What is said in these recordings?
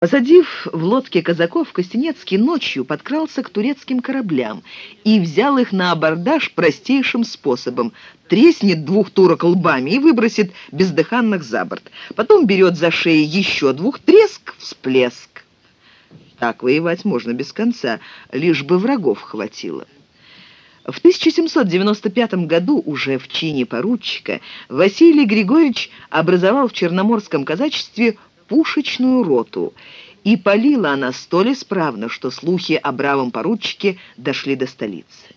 Посадив в лодке казаков, Костенецкий ночью подкрался к турецким кораблям и взял их на абордаж простейшим способом. Треснет двух турок лбами и выбросит бездыханных за борт. Потом берет за шеи еще двух, треск, всплеск. Так воевать можно без конца, лишь бы врагов хватило. В 1795 году, уже в чине поручика, Василий Григорьевич образовал в Черноморском казачестве пушечную роту, и полила она столь исправно, что слухи о бравом поручике дошли до столицы.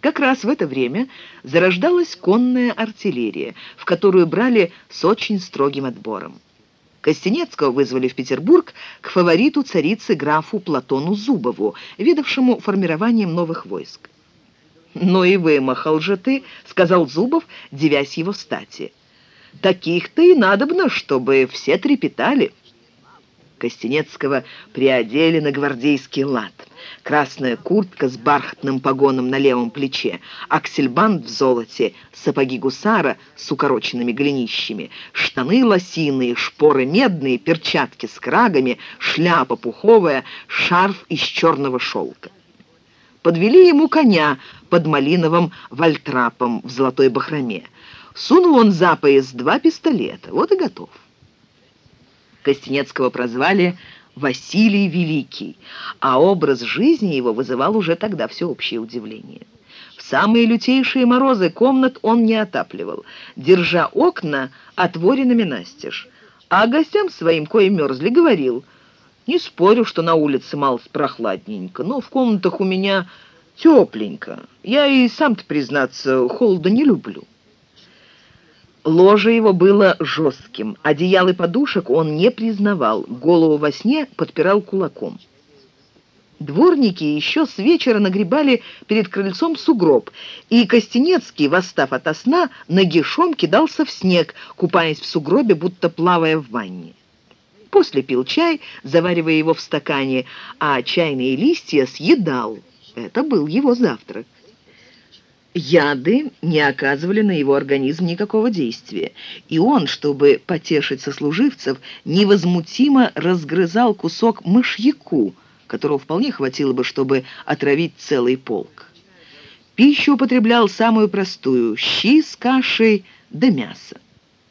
Как раз в это время зарождалась конная артиллерия, в которую брали с очень строгим отбором. Костенецкого вызвали в Петербург к фавориту царицы графу Платону Зубову, видавшему формированием новых войск. «Ну и вымахал же ты», — сказал Зубов, девясь его стати. Таких-то и надобно, чтобы все трепетали». Костенецкого приодели на гвардейский лад. Красная куртка с бархатным погоном на левом плече, аксельбант в золоте, сапоги гусара с укороченными голенищами, штаны лосиные, шпоры медные, перчатки с крагами, шляпа пуховая, шарф из черного шелка. Подвели ему коня под малиновым вальтрапом в золотой бахроме. Сунул он за пояс два пистолета. Вот и готов. Костенецкого прозвали Василий Великий, а образ жизни его вызывал уже тогда всеобщее удивление. В самые лютейшие морозы комнат он не отапливал, держа окна отворенными настежь. А гостям своим, кое мерзли, говорил, «Не спорю, что на улице мало прохладненько, но в комнатах у меня тепленько. Я и сам-то, признаться, холода не люблю». Ложе его было жестким, одеял и подушек он не признавал, голову во сне подпирал кулаком. Дворники еще с вечера нагребали перед крыльцом сугроб, и Костенецкий, восстав ото сна, нагишом кидался в снег, купаясь в сугробе, будто плавая в ванне. После пил чай, заваривая его в стакане, а чайные листья съедал. Это был его завтрак. Яды не оказывали на его организм никакого действия, и он, чтобы потешить сослуживцев, невозмутимо разгрызал кусок мышьяку, которого вполне хватило бы, чтобы отравить целый полк. Пищу употреблял самую простую – щи с кашей да мясо.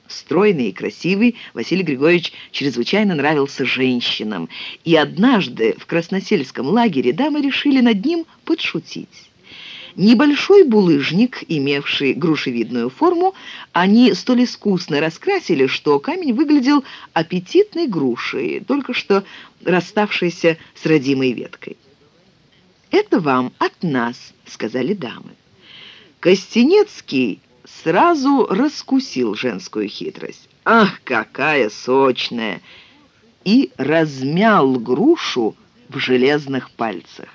Стройный и красивый, Василий Григорьевич чрезвычайно нравился женщинам, и однажды в Красносельском лагере дамы решили над ним подшутить. Небольшой булыжник, имевший грушевидную форму, они столь искусно раскрасили, что камень выглядел аппетитной грушей, только что расставшейся с родимой веткой. «Это вам от нас», — сказали дамы. Костенецкий сразу раскусил женскую хитрость. «Ах, какая сочная!» и размял грушу в железных пальцах.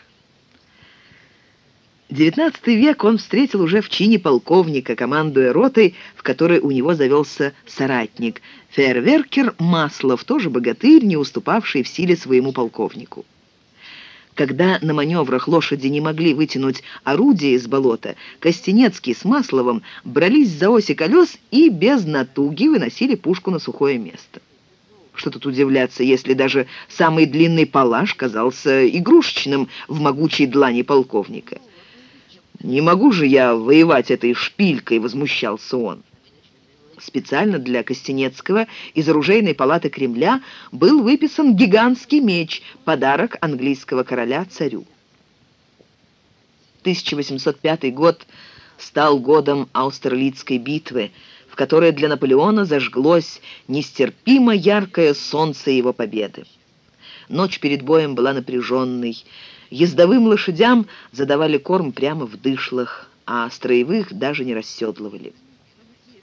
Девятнадцатый век он встретил уже в чине полковника, командуя ротой, в которой у него завелся соратник. Фейерверкер Маслов, тоже богатырь, не уступавший в силе своему полковнику. Когда на маневрах лошади не могли вытянуть орудие из болота, Костенецкий с Масловым брались за оси колес и без натуги выносили пушку на сухое место. Что тут удивляться, если даже самый длинный палаш казался игрушечным в могучей длани полковника. «Не могу же я воевать этой шпилькой», — возмущался он. Специально для Костенецкого из оружейной палаты Кремля был выписан гигантский меч, подарок английского короля царю. 1805 год стал годом Аустерлицкой битвы, в которой для Наполеона зажглось нестерпимо яркое солнце его победы. Ночь перед боем была напряженной, Ездовым лошадям задавали корм прямо в дышлах, а строевых даже не расседлывали.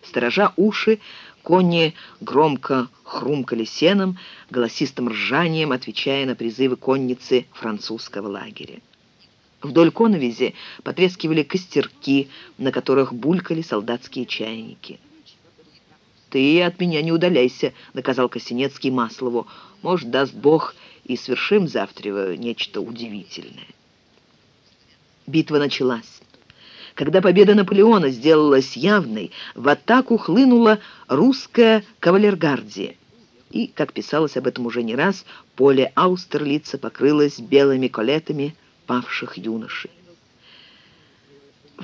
Сторожа уши, кони громко хрумкали сеном, голосистым ржанием, отвечая на призывы конницы французского лагеря. Вдоль коновизи потрескивали костерки, на которых булькали солдатские чайники. «Ты от меня не удаляйся», — наказал Косинецкий Маслову. «Может, даст Бог, и свершим завтра нечто удивительное». Битва началась. Когда победа Наполеона сделалась явной, в атаку хлынула русская кавалергардия. и, как писалось об этом уже не раз, поле Аустерлица покрылось белыми колетами павших юношей.